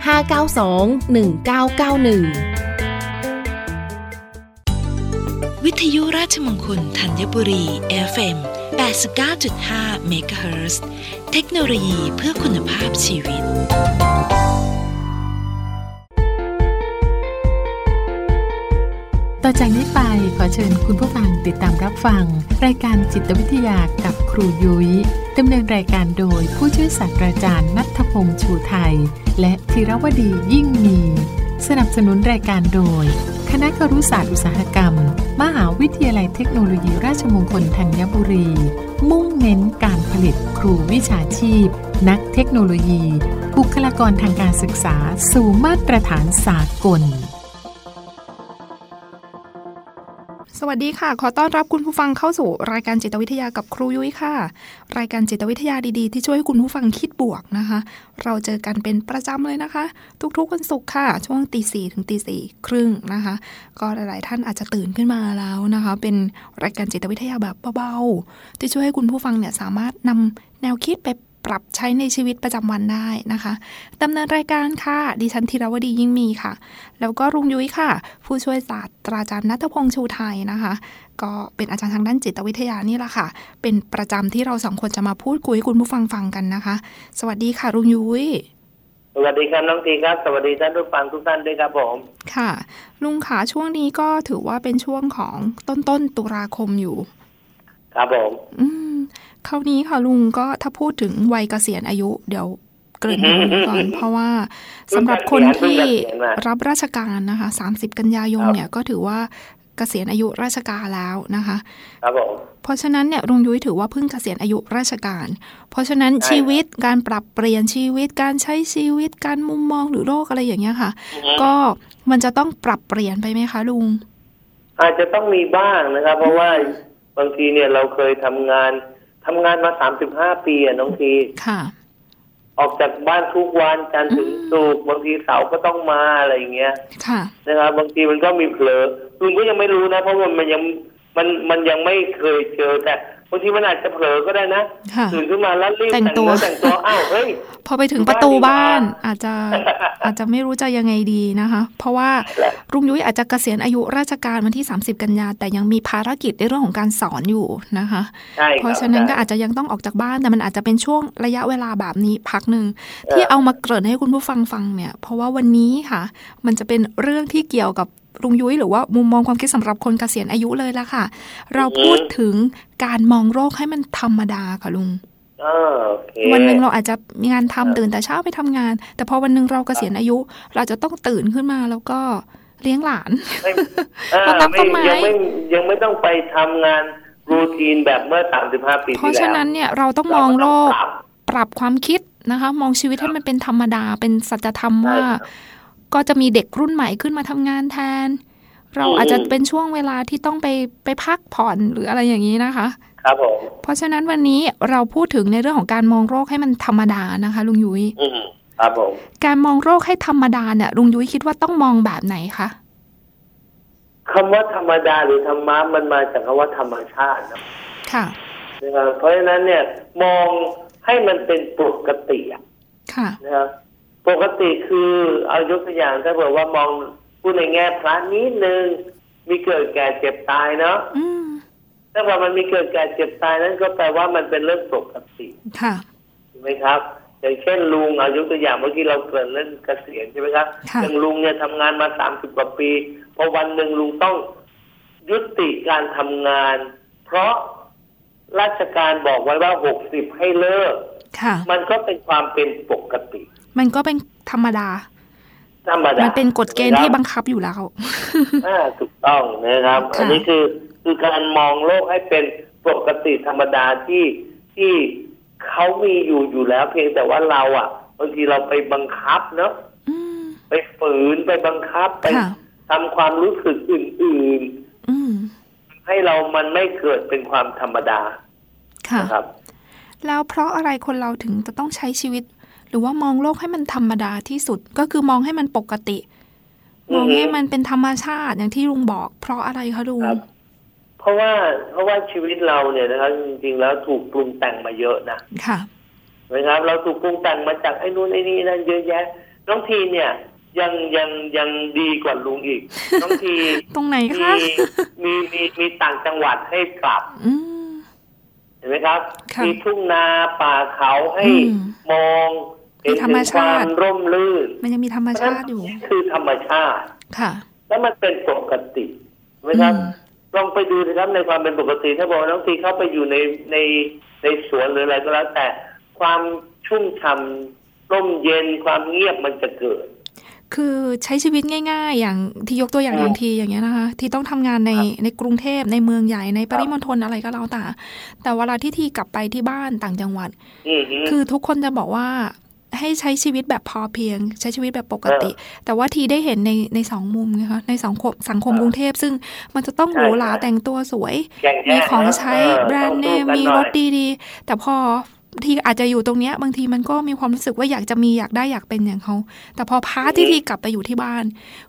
592 1991 วิทยุราชมงคลธัญบุรี FM 89.5เมกะเฮิรตซ์เทคโนโลยีเพื่อคุณภาพชีวิต ต่อจากนี้ไปขอเชิญคุณผู้ฟังติดตามรับฟัง รายการจิตวิทยากับครูยุย้ย ดำเนินรายการโดยผู้ช่วยศาสตราจารย์นัทพงษ์ชูไทย และธีรวดียิ่งมี สนับสนุนรายการโดย คณะครุศาสตร์อุตสาหกรรม มหาวิทยาลัยเทคโนโลยีราชมงคลธัญบุรี มุ่งเน้นการผลิตครูวิชาชีพ นักเทคโนโลยี บุคลากรทางการศึกษาสู่มาตรฐานสากล สวัสดีค่ะ ขอต้อนรับคุณผู้ฟังเข้าสู่รายการจิตวิทยากับครูยุ้ยค่ะ รายการจิตวิทยาดีๆ ที่ช่วยให้คุณผู้ฟังคิดบวกนะคะ เราเจอกันเป็นประจำเลยนะคะ ทุกๆวันศุกร์ค่ะ ช่วงตีสี่ถึงตีสี่ครึ่งนะคะ ก็หลายๆ ท่านอาจจะตื่นขึ้นมาแล้วนะคะ เป็นรายการจิตวิทยาแบบเบาๆที่ช่วยให้คุณผู้ฟังเนี่ยสามารถนำแนวคิดไป ปรับใช้ในชีวิตประจำวันได้นะคะดำเนินรายการค่ะ ดิฉันธีรวดียิ่งมีค่ะ แล้วก็รุงยุ้ยค่ะ ผู้ช่วยศาสตราจารย์นัทพงษ์ชูไทยนะคะ ก็เป็นอาจารย์ทางด้านจิตวิทยานี่แหละค่ะ เป็นประจำที่เราสองคนจะมาพูดคุยให้คุณผู้ฟังฟังกันนะคะ สวัสดีค่ะ รุงยุ้ยสวัสดีครับน้องทีครับ สวัสดีท่านผู้ฟังทุกท่านด้วยครับผม ค่ะ ลุงขาช่วงนี้ก็ถือว่าเป็นช่วงของต้นต้นๆตุลาคมอยู่ ครับผม อืม คราวนี้ค่ะลุงก็ถ้าพูดถึงวัยเกษียณอายุ เดี๋ยวเกริ่นนิดนึงก่อนเพราะว่าสำหรับคนที่รับราชการนะคะ30กันยายนเนี่ยก็ถือว่าเกษียณอายุราชการแล้วนะคะครับผมเพราะฉะนั้นเนี่ยลุงยุ้ยถือว่าเพิ่งเกษียณอายุราชการ เพราะฉะนั้นชีวิตการปรับเปลี่ยนชีวิตการใช้ชีวิตการมุมมองหรือโลกอะไรอย่างเงี้ยค่ะ ก็มันจะต้องปรับเปลี่ยนไปไหมคะลุง อาจจะต้องมีบ้างนะครับ เพราะว่าบางทีเนี่ยเราเคยทำงาน ทำงานมาสามสิบห้าปีอะน้องทีค่ะ ออกจากบ้านทุกวันจันทร์ถึงศุกร์บางทีเสาร์ก็ต้องมาอะไรอย่างเงี้ย ค่ะ นะครับบางทีมันก็มีเผลอลุงก็ยังไม่รู้นะ เพราะว่ามันยัง มันมันยังไม่เคยเจอแต่บางทีมันอาจจะเผลอก็ได้นะค่ะตื่นขึ้นมาแล้วรีบแต่งแต่งตัวเนื้อแต่งตัวอ้าวเฮ้ยพอไปถึงประตูบ้านบ้านอาจจะอาจจะไม่รู้จะยังไงดีนะคะ เพราะว่าลุงยุ้ยอาจจะเกษียณอายุราชการวันที่ 30 กันยาแต่ยังมีภารกิจในเรื่องของการสอนอยู่นะคะใช่คบเพราะฉะนั้นก็อาจจะยังต้องออกจากบ้านแต่มันอาจจะเป็นช่วงระยะเวลาแบบนี้พักหนึ่งที่เอามาเกริ่นให้คุณผู้ฟังฟังเนี่ย เพราะว่าวันนี้ค่ะ มันจะเป็นเรื่องที่เกี่ยวกับ ลุงยุ้ยหรือว่ามุมมองความคิดสำหรับคนเกษียณอายุเลยละค่ะ เราพูดถึงการมองโรคให้มันธรรมดาค่ะลุงอ่าโอเควันหนึ่งเราอาจจะมีงานทำตื่นแต่เช้าไปทำงาน แต่พอวันหนึ่งเราเกษียณอายุ เราจะต้องตื่นขึ้นมาแล้วก็เลี้ยงหลานไม่อ่ารดน้ำต้นไม้ยังไม่ยังไม่ต้องไปทำงานรูทีนแบบเมื่อสามสิบห้าปีเพที่ราะแล้วฉะนั้นเนี่ยเราต้องมองโลกเราก็ต้องปรับปรับความคิดนะคะ มองชีวิตให้มันเป็นธรรมดาเป็นสัจธรรมว่าใช่ครับ ก็จะมีเด็กรุ่นใหม่ขึ้นมาทำงานแทน เราอืมอาจจะเป็นช่วงเวลาที่ต้องไปไปพักผ่อนหรืออะไรอย่างนี้นะคะ ครับผมเพราะฉะนั้นวันนี้เราพูดถึงในเรื่องของการมองโรคให้มันธรรมดานะคะ ลุงยุ้ยอืมครับผมการมองโรคให้ธรรมดาเนี่ยลุงยุ้ยคิดว่าต้องมองแบบไหนคะคำว่าธรรมดาหรือธรรมะมันมาจากคำว่าธรรมชาตินะค่ะนะครับเพราะฉะนั้นเนี่ยมองให้มันเป็นปกติอะค่ะนะครับ ปกติคือเอายกตัวอย่างถ้าเผื่อว่ามองพูดในแง่พระนิดนึงมีเกิดแก่เจ็บตายเนาะอืมถ้าว่ามันมีเกิดแก่เจ็บตายนั้นก็แปลว่ามันเป็นเรื่องปกติค่ะถูกไหมครับอย่างเช่นลุงเอายกตัวอย่างเมื่อกี้เราเกริ่นเรื่องเกษียณใช่ไหมครับค่ะอย่างลุงเนี่ยทำงานมาสามสิบกว่าปีพอวันหนึ่งลุงต้องยุติการทำงาน เพราะราชการบอกไว้ว่าหกสิบให้เลิกค่ะมันก็เป็นความเป็นปกติ มันก็เป็นธรรมดา ธรรมดา มันเป็นกฎเกณฑ์ที่นะคบัรับงคับอยู่แล้วอ่าถูกต้องนะครับค่ะอันนี้คือคือการมองโลกให้เป็นปกติธรรมดาที่ที่เขามีอยู่อยู่แล้ว เพียงแต่ว่าเราอะบางทีเราไปบังคับเนาะอืมไปฝืนไปบังคับไปค่ะทำความรู้สึกอื่นอืมๆให้เรามันไม่เกิดเป็นความธรรมดา ค่ะนะครับ แล้วเพราะอะไรคนเราถึงจะต้องใช้ชีวิต หรือว่ามองโลกให้มันธรรมดาที่สุดก็คือมองให้มันปกติ มองให้มันเป็นธรรมชาติอย่างที่ลุงบอก เพราะอะไรคะลุงครับเพราะว่าเพราะว่าชีวิตเราเนี่ยนะครับจริงๆแล้วถูกปรุงแต่งมาเยอะนะค่ะนะครับ เราถูกปรุงแต่งมาจากไอ้นู่นไอ้นี่นั่นเยอะแยะ น้องทีเนี่ยยังยังยังดีกว่าลุงอีก น้องทีตรงไหนมีคะมีมีมีต่างจังหวัดให้กลับอืมเห็นไหมครับค่ะมีทุ่งนาป่าเขาให้อืมมองเห็น มีธรถึรมงคชาวามติร่มรื่น มันยังมีธรรมชาติอยู่นี่คือธรรมชาติค่ะ แล้วมันเป็นปกติเห็นไหมครับอืมลองไปดูนะครับในความเป็นปกติถ้าบอกว่าน้องทีเข้าไปอยู่ในในในสวนหรืออะไรก็แล้ว แต่ความชุ่มฉ่ำร่มเย็นความเงียบมันจะเกิด คือใช้ชีวิตง่าย ๆ อย่างที่ยกตัวอย่างอืมอย่างทีอย่างเงี้ยนะคะ ที่ต้องทำงานในในกรุงเทพในเมืองใหญ่ในปริมณฑลอะไรก็แล้วแต่แต่เวลาที่ทีกลับไปที่บ้านต่างจังหวัดอือฮึคือทุกคนจะบอกว่า ให้ใช้ชีวิตแบบพอเพียง ใช้ชีวิตแบบปกติ แต่ว่าทีได้เห็นในในสองมุมนะคะในสังคมสังคมอ่ากรุงเทพซึ่งมันจะต้องหใช่รูหราใช่แต่งตัวสวยแย่งมีแย่ของนะใช้เออแบรนด์เนต้องมสู้กันมีหน่รอยถดีๆ แต่พอทีอาจจะอยู่ตรงเนี้ยบางทีมันก็มีความรู้สึกว่าอยากจะมีอยากได้อยากเป็นอย่างเขา แต่พอพาร์ทที่ทีกลับไปอยู่ที่บ้าน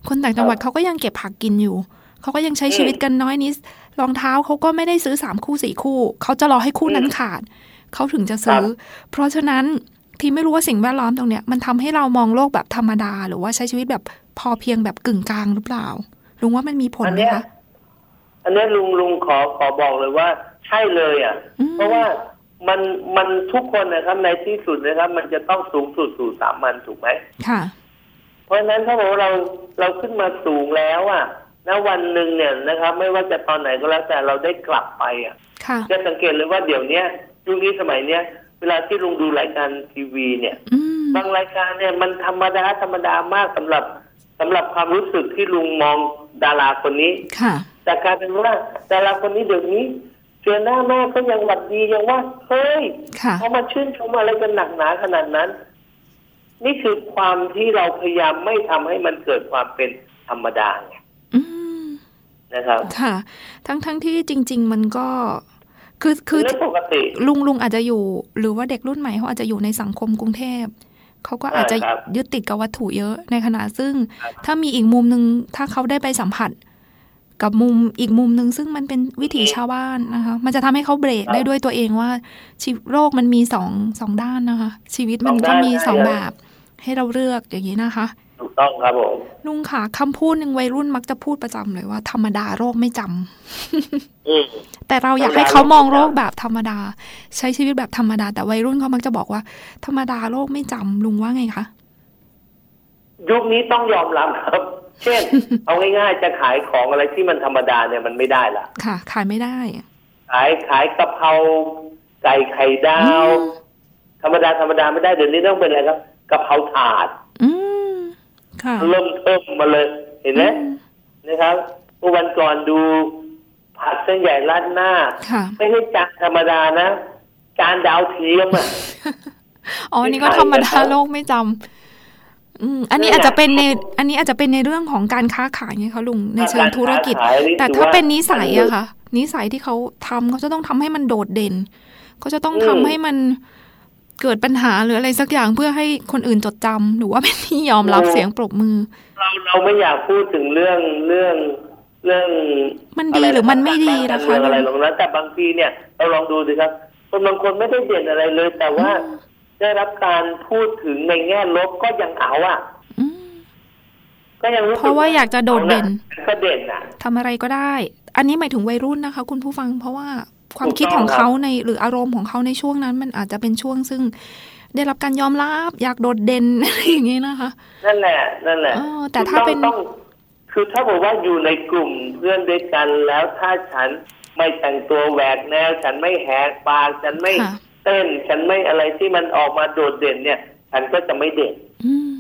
คนต่างจังหวัดเขาก็ยังเก็บผักกินอยู่เขาก็ยังใช้ชีวิตกันน้อยนิดรองเท้าเขาก็ไม่ได้ซื้อสามคู่สี่คู่ เขาจะรอให้คู่นั้นขาด เขาถึงจะซื้อ เพราะฉะนั้น ที่ไม่รู้ว่าสิ่งแวดล้อมตรงเนี้ยมันทำให้เรามองโลกแบบธรรมดา หรือว่าใช้ชีวิตแบบพอเพียงแบบกึ่งกลางหรือเปล่าลุงว่ามันมีผลอันไหมเนี้ยคะอันเนี้ยลุงลุงขอขอบอกเลยว่า ใช่เลยอะอืมเพราะว่ามันมันทุกคนนะครับในที่สุดนะครับ มันจะต้องสูงสุดสู่สามัญถูกไหมค่ะ เพราะฉะนั้นถ้าบอกว่าเราเราขึ้นมาสูงแล้วอะณวันหนึ่งเนี่ยนะครับ ไม่ว่าจะตอนไหนก็แล้วแต่เราได้กลับไปอะค่ะจะสังเกตเลยว่าเดี๋ยวเนี้ยยุคนี้สมัยเนี้ย เวลาที่ลุงดูรายการทีวีเนี่ยอืมบางรายการเนี่ยมันธรรมดาธรรมดามากสำหรับสำหรับความรู้สึกที่ลุงมองดาราคนนี้ค่ะแต่กลารเป็นว่าดาราคนนี้เดี๋ยวนี้เจอหน้าแม่ก็ยังหวัดดียังว่าเฮ้ยค่ะเขามาชื่นชมอะไรกันหนักหนาขนาดนั้น นี่คือความที่เราพยายามไม่ทำให้มันเกิดความเป็นธรรมดาไงอืมนะครับค่ะ ทั้งทั้งที่จริง ๆ มันก็ คือคือเรื่องปกติ ลุงลุงอาจจะอยู่ หรือว่าเด็กรุ่นใหม่เขาอาจจะอยู่ในสังคมกรุงเทพเขาก็อาจจะใช่ครับยึดติดกับวัตถุเยอะในขณะซึ่งครับถ้ามีอีกมุมหนึ่งถ้าเขาได้ไปสัมผัส กับมุมอีกมุมหนึ่งซึ่งมันเป็นวิถีชาวบ้านนะคะ มันจะทำให้เขาเบรกได้ด้วยตัวเองว่าชีวิตโรคมันมีสองสองด้านนะคะ ชีวิตมันก็มีสองแบบให้เราเลือกอย่างนี้นะคะ ถูกต้องครับผมลุงค่ะคำพูดหนึ่งวัยรุ่นมักจะพูดประจำเลยว่า ธรรมดาโรคไม่จำอืมแต่เราอยากให้เขามองโลกแบบธรรมดา ใช้ชีวิตแบบธรรมดา แต่วัยรุ่นเขามักจะบอกว่า ธรรมดาโลกไม่จำลุงว่าไงคะยุคนี้ต้องยอมรับครับ เช่น เอาง่ายๆจะขายของอะไรที่มันธรรมดาเนี่ยมันไม่ได้ละค่ะ ขายไม่ได้ ขายขายกะเพราไก่ไข่ดาวอืมธรรมดาธรรมดาไม่ได้เดี๋ยวนี้ต้องเป็นอะไรครับกะเพราถาดอืมค่ะ เริ่มเพิ่มมาเลย เห็นไหมอืมนะครับเมื่อวันก่อนดูผัดเส้นใหญ่ราดหน้าค่ะไม่ใช่จานธรรมดานะจานดาวเทียมอะอ๋ออันนี้ก็ธรรมดาโลกไม่จำอืม อันนี้นั่อาจนแหละจะเป็นใน อันนี้อาจจะเป็นในเรื่องของการค้าขายไงคะลุงในเชิงธุรกิจการค้าขายนี่แต่ถือถ้าว่าเป็นนิสัยมันอะค่ะนิสัยที่เขาทำเขาจะต้องทำให้มันโดดเด่นเขาจะต้องอืมทำให้มัน เกิดปัญหาหรืออะไรสักอย่างเพื่อให้คนอื่นจดจำหรือว่าเป็นที่ยอมรับเสียงปรบมือ เราเราไม่อยากพูดถึงเรื่องเรื่องเรื่อง มันดีหรือมันไม่ดีนะคะเรื่องอะไรหรอกนะแต่บางทีเนี่ยเราลองดูสิครับคนบางคนไม่ได้เด่นอะไรเลย แต่ว่าได้รับการพูดถึงในแง่ลบก็ยังเอาอะอืมก็ยังรู้สึกเพราะว่าอยากจะโดดเด่นอาะก็เด่นอะทำอะไรก็ได้ อันนี้หมายถึงวัยรุ่นนะคะ คุณผู้ฟังเพราะว่า ความถูกต้องคิดของครับเขาในหรืออารมณ์ของเขาในช่วงนั้น มันอาจจะเป็นช่วงซึ่งได้รับการยอมรับอยากโดดเด่นอะไรอย่างนี้นะคะ นั่นแหละนั่นแหละเออแต่ถ้าเป็นต้องต้องคือถ้าบอกว่าอยู่ในกลุ่มเพื่อนด้วยกันแล้วถ้าฉันไม่แต่งตัวแหวกแนวฉันไม่แหกปากฉันไม่ค่ะเต้น ฉันไม่อะไรที่มันออกมาโดดเด่นเนี่ย ฉันก็จะไม่เด่นอืม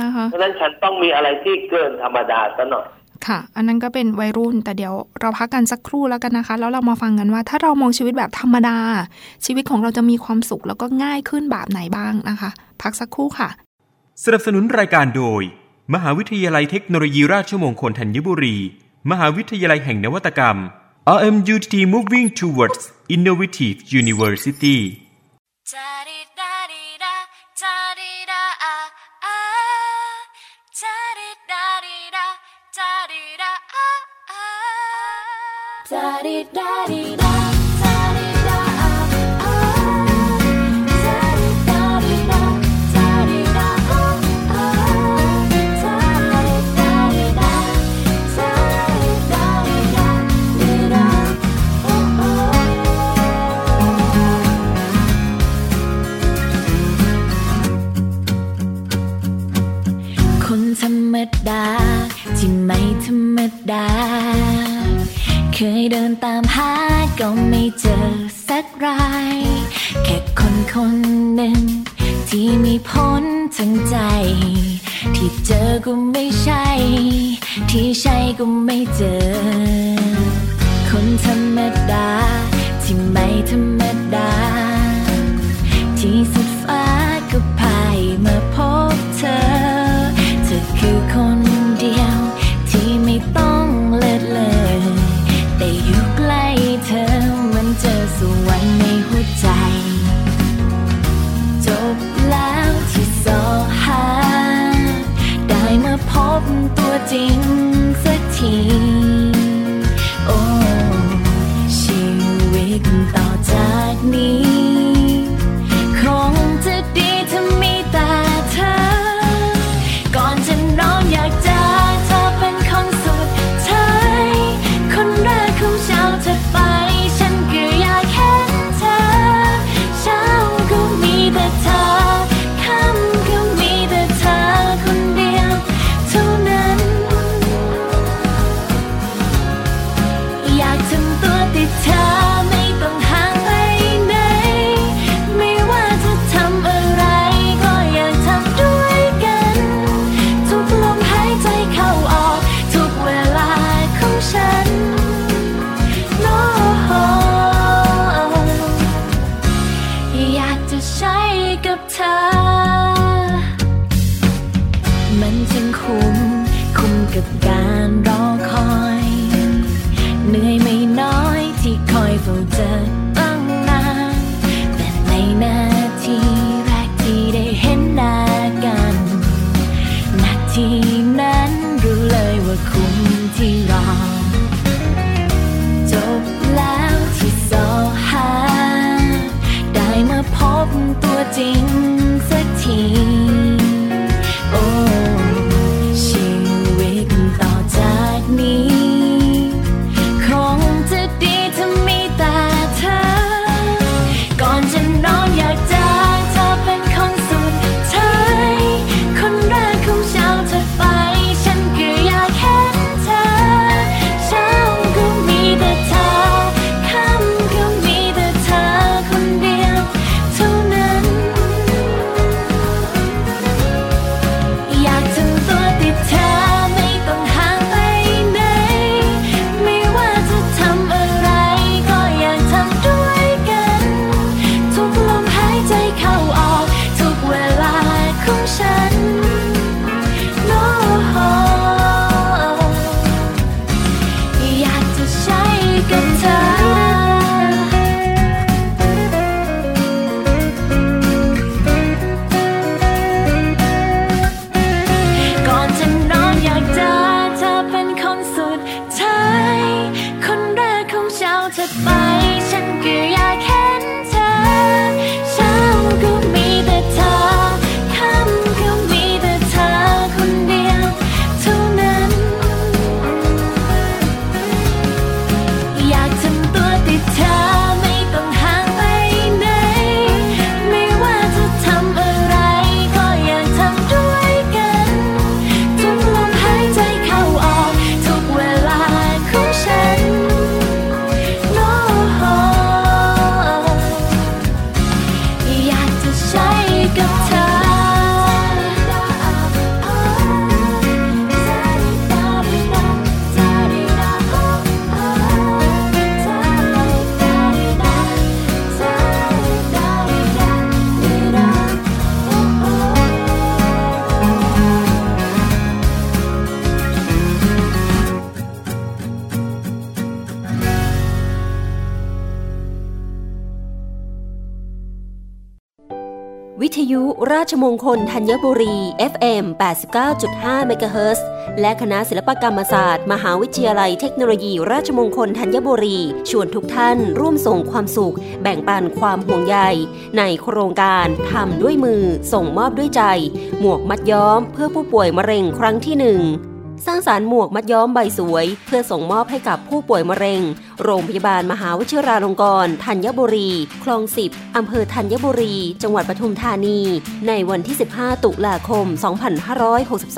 นะคะเพราะฉะนั้นฉันต้องมีอะไรที่เกินธรรมดาซะหน่อย ค่ะ อันนั้นก็เป็นวัยรุ่น แต่เดี๋ยวเราพักกันสักครู่แล้วกันนะคะ แล้วเรามาฟังกันว่า ถ้าเรามองชีวิตแบบธรรมดา ชีวิตของเราจะมีความสุขแล้วก็ง่ายขึ้นแบบไหนบ้างนะคะ พักสักครู่ค่ะ สนับสนุนรายการโดย มหาวิทยาลัยเทคโนโลยีราชมงคลธัญบุรี มหาวิทยาลัยแห่งนวัตกรรม RMUTT Moving Towards Innovative University คน ก็ไม่ใช่ ที่ใช่ก็ไม่เจอ คนธรรมดา ที่ไม่ธรรมดา ที่ส พบตัวจริงสักที โอ้ ชีวิตต่อจากนี้ กับเธอ มันจึงคุ้ม คุ้มกับการรอคอย 15 ชมงคลธัญบุรี FM 89.5 MHz และคณะศิลปกรรมศาสตร์ มหาวิทยาลัยเทคโนโลยี ราชมงคลธัญบุรี ชวนทุกท่านร่วมส่งความสุข แบ่งปันความห่วงใย ในโครงการทำด้วยมือ ส่งมอบด้วยใจ หมวกมัดย้อมเพื่อผู้ป่วยมะเร็งครั้งที่หนึ่ง สร้างสารหมวกมัดย้อมใบสวย เพื่อส่งมอบให้กับผู้ป่วยมะเร็ง โรงพยาบาลมหาวิทยาลงกรณ์ธัญบุรี คลองสิบอำเภอธัญบุรี จังหวัดปทุมธานี ในวันที่ 15 ตุลาคม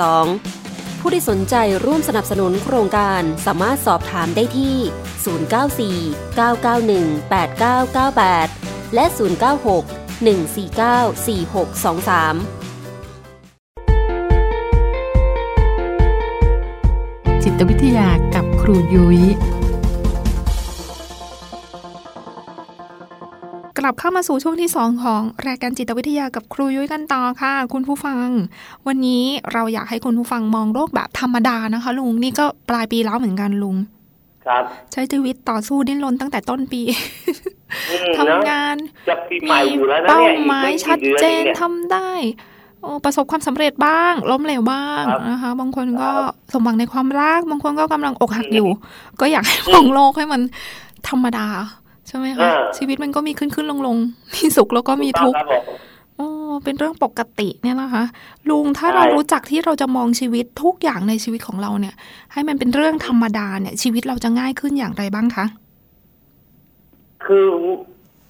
2562 ผู้ที่สนใจร่วมสนับสนุนโครงการสามารถสอบถามได้ที่ 094 991 8998 และ 096 149 4623 ตวิทยากับครูยุย้ยกลับเข้ามาสู่ช่วงที่สองของรายการจิตวิทยากับครูยุ้ยกันต่อค่ะ คุณผู้ฟัง วันนี้เราอยากให้คุณผู้ฟังมองโลกแบบธรรมดานะคะ ลุงนี่ก็ปลายปีแล้วเหมือนกันลุง ครับ ใช้ชีวิตต่อสู้ดิ้นรนตั้งแต่ต้นปีอืมทำงานจะปีใหม่อยู่แล้วนะเป้าเนี่ยอีกหมายไม่ชักี่ดเดือนเจนเองเนี่ยทำได้โอ้ ประสบความสำเร็จบ้าง ล้มเหลวบ้างครับนะคะ บางคนก็ครับสมหวังในความรัก บางคนก็กำลังอกหักอยู่ ก็อยากให้มองโลกให้มันธรรมดา ใช่ไหมคะอ่าชีวิตมันก็มีขึ้นขึ้นลงลงมีสุขแล้วก็มีทุกข์ครับผมอ๋อเป็นเรื่องปกติเนี่ยนะคะ ลุงถ้าใช่เรารู้จักที่เราจะมองชีวิตทุกอย่างในชีวิตของเราเนี่ย ให้มันเป็นเรื่องธรรมดาเนี่ย ชีวิตเราจะง่ายขึ้นอย่างไรบ้างคะคือ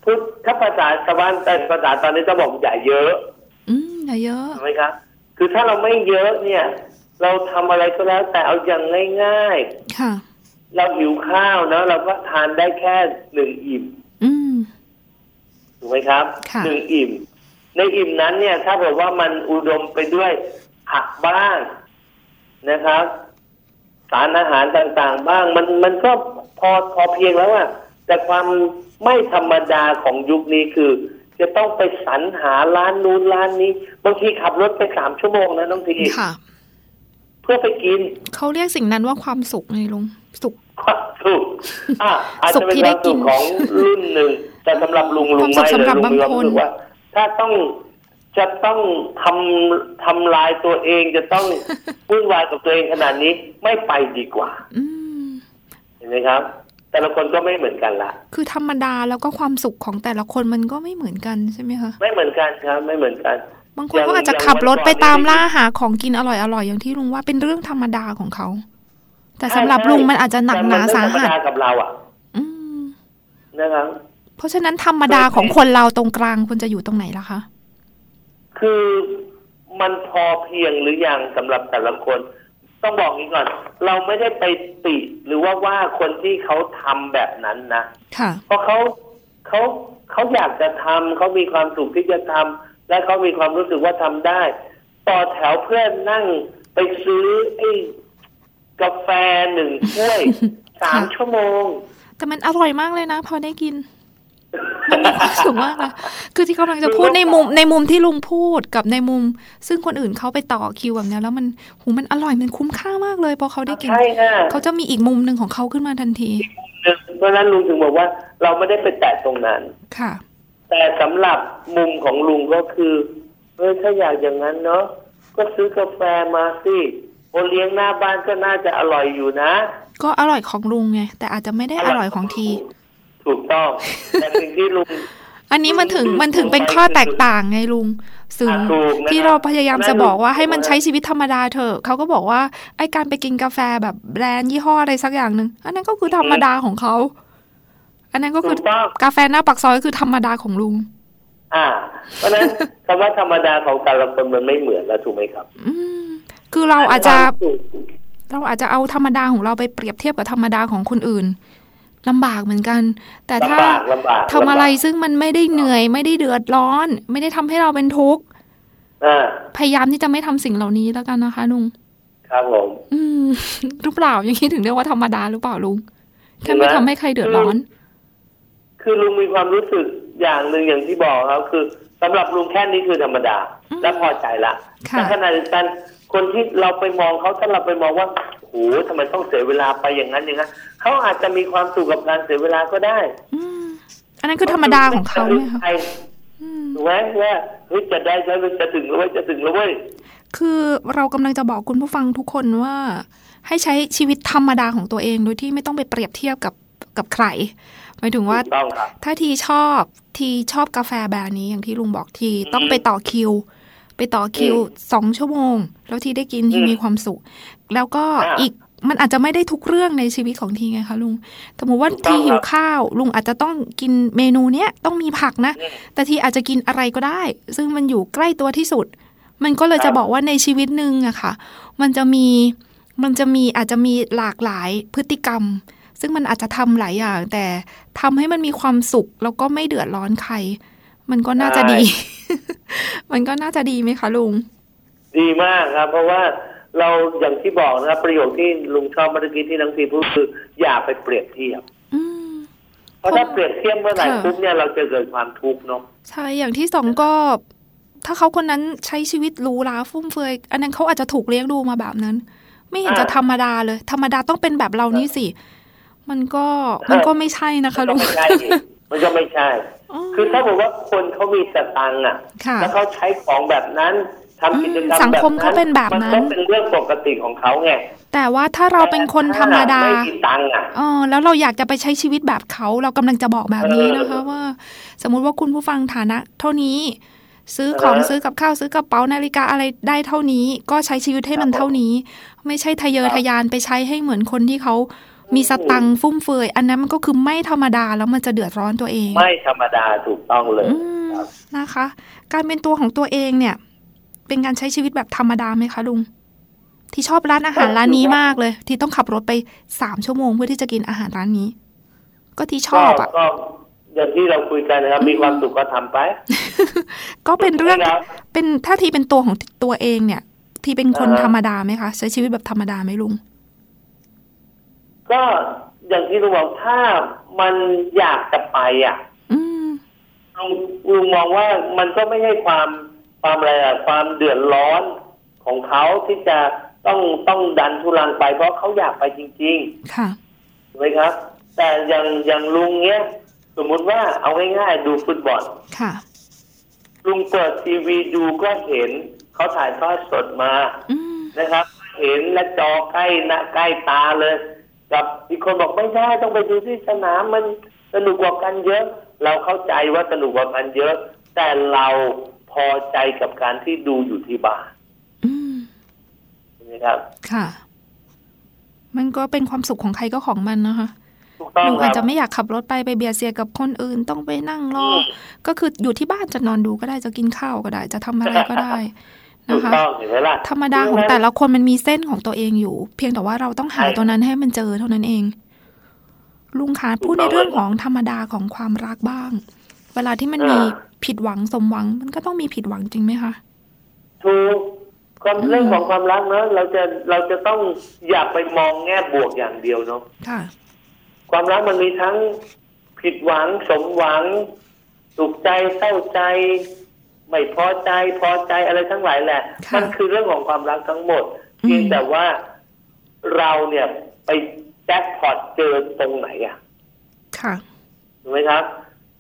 พุทธถ้าภาษาชาวบ้านแต่ภาษาตอนนี้จะบอกอย่าเยอะ อืมอย่าเยอะถูกไหมครับ คือถ้าเราไม่เยอะเนี่ย เราทำอะไรก็แล้วแต่เอาอย่างง่ายค่ะๆเราหิวข้าวนะเราก็ทานได้แค่หนึ่งอิ่มอืมถูกไหมครับค่ะหนึ่งอิ่ม ในอิ่มนั้นเนี่ย ถ้าบอกว่ามันอุดมไปด้วยผักบ้างนะครับ สารอาหารต่างๆ บ้าง มันมันก็พอพอเพียงแล้วอะแต่ความไม่ธรรมดาของยุคนี้คือ จะต้องไปสรรหาร้านนู้นร้านนี้ บางทีขับรถไปสามชั่วโมงนะน้องทีค่ะพื่อไปกิน เขาเรียกสิ่งนั้นว่าความสุขไงลุงสุขความสุขอะอาจสุจะขเป็นที่คได้วามกิสุนขของรุ่นหนึ่งแต่สำหรับลุงลุงความสุไม่ขเลยสำหรับลุงมีความบางคนรู้สึกว่า ถ้าต้องจะต้องทำทำลายตัวเองจะต้องวุ่นวายกับตัวเองขนาดนี้ไม่ไปดีกว่าอืมเห็นไหมครับ แต่ละคนก็ไม่เหมือนกันละคือธรรมดาแล้วก็ความสุขของแต่ละคนมันก็ไม่เหมือนกันใช่ไหมคะไม่เหมือนกันครับไม่เหมือนกัน บางคนก็อาจจะขับรถไปตามล่าหาของกินอร่อยๆอย่างที่ลุงว่าเป็นเรื่องธรรมดาของเขา แต่สำหรับใช่ลุงมันอาจจะหนักหนาแต่สามันไม่ธรรมหัสดากับเราอะอืมนะครับเพราะฉะนั้นธรรมดาของคนเราตรงกลางควรจะอยู่ตรงไหนล่ะคะ คือมันพอเพียงหรือยังสำหรับแต่ละคน ต้องบอกงี้ก่อน เราไม่ได้ไปติหรือว่าว่าคนที่เขาทำแบบนั้นนะค่ะเพราะเขาเขาเขาอยากจะทำเขามีความสุขที่จะทำและเขามีความรู้สึกว่าทำได้ ต่อแถวเพื่อนนั่งไปซื้อไอ้กาแฟหนึ่งถ้วยสามชั่วโมง แต่มันอร่อยมากเลยนะ พอได้กิน มันมีความสุขมากนะคือที่กำลังจะพูดในมุมในมุมที่ลุงพูดกับในมุม ซึ่งคนอื่นเขาไปต่อคิวแบบเนี้ยแล้วมันหูมันอร่อยมันคุ้มค่ามากเลยพอเขาได้กินใช่ค่ะเขาจะมีอีกมุมหนึ่งของเขาขึ้นมาทันทีเพราะฉะนั้นลุงถึงบอกว่าเราไม่ได้ไปแตะตรงนั้นค่ะ แต่สำหรับมุมของลุงก็คือเออถ้าอยากอย่างนั้นเนาะก็ซื้อกาแฟมาสิโอเลี้ยงหน้าบ้านก็น่าจะอร่อยอยู่นะ ก็อร่อยของลุงไงแต่อาจจะไม่ได้อร่อยของที ถูกต้อง แต่สิ่งที่ลุง อันนี้มันถึงมันถึงเป็นข้อแตกต่างไงลุงซึ่งอะถูกนะครับที่เราพยายามจะบอกว่าให้มันนั่นใช้ชีวิตธรรมดาเถอะเขาก็บอกว่าไอ้การไปกินกาแฟแบบแบรนด์ยี่ห้ออะไรสักอย่างหนึ่งอันนั้นก็คือธรรมดาของเขา อันนั้นก็คือถูกต้องกาแฟหน้าปักซอยก็คือธรรมดาของลุง อ่า เพราะฉะนั้นคำว่าธรรมดาของแต่ละคนมันไม่เหมือนแล้วถูกไหมครับ อืมคือเราอาจจะความสุขเราอาจจะเอาธรรมดาของเราไปเปรียบเทียบกับธรรมดาของคนอื่น ลำบากเหมือนกัน แต่ถ้าลำบากลำบากทำอะไรลำบากซึ่งมันไม่ได้เหนื่อย ไม่ได้เดือดร้อน ไม่ได้ทำให้เราเป็นทุกข์อ่าพยายามที่จะไม่ทำสิ่งเหล่านี้แล้วกันนะคะลุง ครับผม อืมหรือเปล่าอย่างนี้ถึงเรียกว่าธรรมดาหรือเปล่าลุงแค่เห็นไหมไม่ทำให้ใครเดือดร้อน คือลุงมีความรู้สึกอย่างหนึ่งอย่างที่บอกครับ คือสำหรับลุงแค่นี้คือธรรมดาอืมและพอใจละค่ะแต่ขณะเดียวกันคนที่เราไปมองเขาถ้าเราไปมองว่า โหทำไมต้องเสียเวลาไปอย่างนั้นอย่างนั้นเขาอาจจะมีความสุขกับการเสียเวลาก็ได้อืมอันนั้นคือธรรมดาของเขาไหมคะใช่ถูกไหมว่าเฮ้ยจะได้ใช่ไหมจะถึงแล้วเว้ยจะถึงแล้วเว้ยคือเรากำลังจะบอกคุณผู้ฟังทุกคนว่า ให้ใช้ชีวิตธรรมดาของตัวเอง โดยที่ไม่ต้องไปเปรียบเทียบกับกับใครหมายถึงว่าถูกต้องครับถ้าทีชอบทีชอบกาแฟแบรนด์นี้อย่างที่ลุงบอกทีต้องไปต่อคิว ไปต่อคิวสองชั่วโมง แล้วทีได้กินทีอืมมีความสุข แล้วก็อ่าอีกมันอาจจะไม่ได้ทุกเรื่องในชีวิตของทีไงคะลุง สมมติว่าถูกต้ทีองหิวครับข้าว ลุงอาจจะต้องกินเมนูเนี้ยต้องมีผักนะอืมแต่ทีอาจจะกินอะไรก็ได้ ซึ่งมันอยู่ใกล้ตัวที่สุด มันก็เลยครับจะบอกว่าในชีวิตหนึ่งอะค่ะ มันจะมีมันจะมีอาจจะมีหลากหลายพฤติกรรม ซึ่งมันอาจจะทำหลายอย่าง แต่ทำให้มันมีความสุขแล้วก็ไม่เดือดร้อนใคร มันก็น่าจะดี มันก็น่าจะดีไหมคะลุง ดีมากครับ เพราะว่าเราอย่างที่บอกนะครับประโยคที่ลุงชอบเมื่อกี้ที่นังทีพูดคืออย่าไปเปรียบเทียบอืมเพราะถ้าเปรียบเทียบเมื่อไหร่ค่ะปุ๊บเนี่ยเราจะเกิดความทุกข์เนาะใช่อย่างที่สองก็ ถ้าเขาคนนั้นใช้ชีวิตหรูหราฟุ่มเฟือยอันนั้นเขาอาจจะถูกเลี้ยงดูมาแบบนั้น ไม่เห็นจะธรรมดาเลย ธรรมดาต้องเป็นแบบเรานี่สิมันก็มันก็ไม่ใช่นะคะมันลุก็งไม่ใช่อีกมันก็ไม่ใช่อ๋อ คือถ้าบอกว่าคนเขามีสตังค์อะค่ะ แล้วเขาใช้ของแบบนั้นทำกิจกรรมอืมสังคมเขาเป็นแบบนั้นมันก็เป็นเรื่องปกติของเขาไงแต่ว่าถ้าเราเป็นคนธรรมดาไม่มีตังค์อะเออแล้วเราอยากจะไปใช้ชีวิตแบบเขาเรากำลังจะบอกแบบนี้นะคะว่า สมมุติว่าคุณผู้ฟังฐานะ เท่านี้ ซื้อของเออซื้อกับข้าวซื้อกระเป๋านาฬิกาอะไรได้เท่านี้ ก็ใช้ชีวิตให้มันเท่านี้ ไม่ใช่ทะเยอครับทะยานไปใช้ให้เหมือนคนที่เขา มีสตังค์ฟุ่มเฟือย อันนั้นมันก็คือไม่ธรรมดาแล้วมันจะเดือดร้อนตัวเอง ไม่ธรรมดาถูกต้องเลยอืมนะคะ การเป็นตัวของตัวเองเนี่ย เป็นการใช้ชีวิตแบบธรรมดาไหมคะลุง ที่ชอบร้านอาหารร้านนี้มากเลย ที่ต้องขับรถไปสามชั่วโมงเพื่อที่จะกินอาหารร้านนี้ ก็ที่ชก็อบอะก็อย่างที่เราคุยกันนะครับมีความสุขก็ทำไป ก็เป็นเรื่องครับเป็นถ้าทีเป็นตัวของตัวเองเนี่ย ที่เป็นคนอ่าฮะธรรมดาไหมคะ ใช้ชีวิตแบบธรรมดาไหมลุง ก็อย่างที่ลุงบอกถ้ามันอยากจะไปอะอืมลุงลุงมองว่ามันก็ไม่ใช่ความความอะไรอะความเดือดร้อนของเขาที่จะต้องต้องดันทุลังไป เพราะเขาอยากไปจริงค่ะๆถูกไหมครับ แต่อย่างอย่างลุงเนี้ย สมมุติว่าเอาง่ายๆดูฟุตบอลค่ะ ลุงเปิดทีวีดูก็เห็นเขาถ่ายทอดสดมาอืมนะครับ เห็นและจอใกล้หนะใกล้ตาเลย กับอีกคนบอกไม่ได้ต้องไปดูที่สนามมันสนุกกว่ากันเยอะ เราเข้าใจว่าสนุกกว่ากันเยอะ แต่เราพอใจกับการที่ดูอยู่ที่บ้านอืมใช่ไหมครับ ค่ะ มันก็เป็นความสุขของใครก็ของมันนะคะถูกต้องลุงคอารัจบจะไม่อยากขับรถไปไปเบียดเสียกับคนอื่นต้องไปนั่งรออมก็คืออยู่ที่บ้านจะนอนดูก็ได้จะกินข้าวก็ได้ จะทำอะไรก็ได้ถู นะกคะต้องเห็นไหมล่ะธรรมดาของแต่ละคนมันมีเส้นของตัวเองอยู่ เพียงแต่ว่าเราต้องหาตัวนั้นให้มันเจอเท่านั้นเอง ลุงคะพูดในเรื่องของธรรมดาของความรักบ้าง เวลาที่มันมีผิดหวังสมหวัง มันก็ต้องมีผิดหวังจริงไหมคะถูกความเรื่องของความรักเนอะเราจะเราจะต้องอย่าไปมองแง่บวกอย่างเดียวเนาะค่ะ ความรักมันมีทั้งผิดหวังสมหวังสุขใจเศร้าใจ ไม่พอใจพอใจอะไรทั้งหลายแหละค่ะมันคือเรื่องของความรักทั้งหมดอืมเพียงแต่ว่าเราเนี่ยไปแจ็คพอตเจอตรงไหนอะค่ะถูกไหมครับ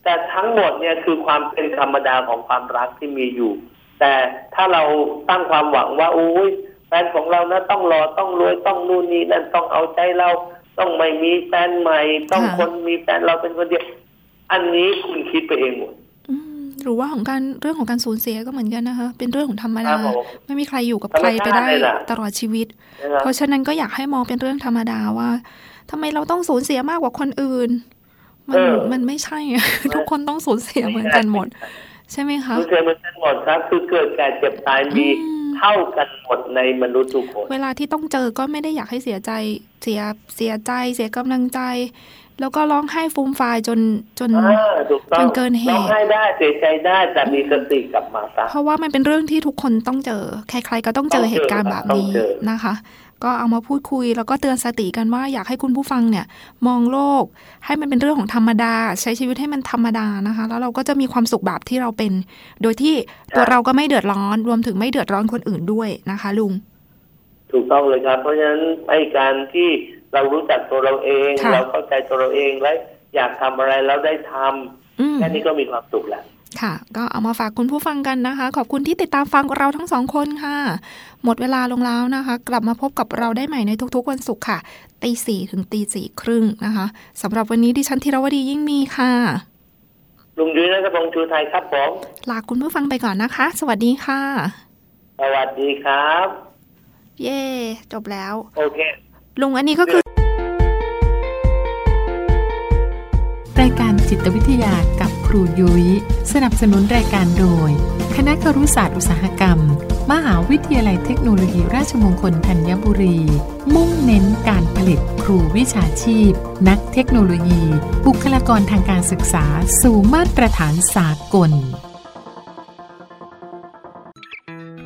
แต่ทั้งหมดเนี่ยคือความเป็นธรรมดาของความรักที่มีอยู่ แต่ถ้าเราตั้งความหวังว่าโอ้ยแฟนของเรานะต้องรอต้องรวยต้องนู่นนี่นั่นต้องเอาใจเราต้องไม่มีแฟนใหม่ ต้องค่ะคนมีแฟนเราเป็นคนเดียว อันนี้คุณคิดไปเองหมดอืมห รือว่าของการเรื่องของการสูญเสียก็เหมือนกันนะคะ เป็นเรื่องของธรรมคดารับผมไม่มีใครอยู่กับใครไปได้ธรรมชาติเลยล่ะตลอดชีวิตนะครับเพราะฉะนั้นก็อยากให้มองเป็นเรื่องธรรมดาว่าทำไมเราต้องสูญเสียมากกว่าคนอื่น มันเออมันไม่ใช่อะทุกคนต้องสูญเสียเหมือนกันหมด ใช่ไหมคะคุณเคยเหมือนกันหมดครับคือเกิดแก่เจ็บตายมีอืมเท่ากันหมดในมนุษย์ทุกคน เวลาที่ต้องเจอก็ไม่ได้อยากให้เสียใจ เสียเสียใจ เสียกำลังใจ แล้วก็ร้องไห้ฟูมฟายจนจนอ่าถูกต้องจนเกินเหตุร้องไห้ได้เสียใจได้แต่มีสติกลับมาซะเพราะว่ามันเป็นเรื่องที่ทุกคนต้องเจอ ใคร ๆ ก็ต้องเจอต้องเจอเหตุการณ์แบบนี้ต้องเจอนะคะ ก็เอามาพูดคุยแล้วก็เตือนสติกันว่าอยากให้คุณผู้ฟังเนี่ย มองโลกให้มันเป็นเรื่องของธรรมดา ใช้ชีวิตให้มันธรรมดานะคะ แล้วเราก็จะมีความสุขแบบที่เราเป็น โดยที่ตัวเราก็ไม่เดือดร้อนรวมถึงไม่เดือดร้อนคนอื่นด้วยนะคะ ลุง ถูกต้องเลยครับ เพราะฉะนั้นไอ้การที่ เรารู้จักตัวเราเองค่ะเราเข้าใจตัวเราเองและอยากทำอะไรแล้วได้ทำอืมแค่นี้ก็มีความสุขแล้วค่ะ ก็เอามาฝากคุณผู้ฟังกันนะคะ ขอบคุณที่ติดตามฟังเราทั้งสองคนค่ะ หมดเวลาลงแล้วนะคะ กลับมาพบกับเราได้ใหม่ในทุกๆวันศุกร์ค่ะตีสี่ถึงตีสี่ครึ่งนะคะสำหรับวันนี้ดิฉันธีรวดียิ่งมีค่ะลุงยุ้ยนัทพงษ์ชูไทยครับผมลาคุณผู้ฟังไปก่อนนะคะ สวัสดีค่ะ สวัสดีครับ เย่จบแล้ว โอเค ลุงอันนี้ก็คือ รายการจิตวิทยากับครูยุย้ย สนับสนุนรายการโดย คณะครุศาสตร์อุตสาหกรรม มหาวิทยาลัยเทคโนโลยีราชมงคลธัญบุรี มุ่งเน้นการผลิตครูวิชาชีพ นักเทคโนโลยี บุคลากรทางการศึกษา สู่มาตรฐานสากล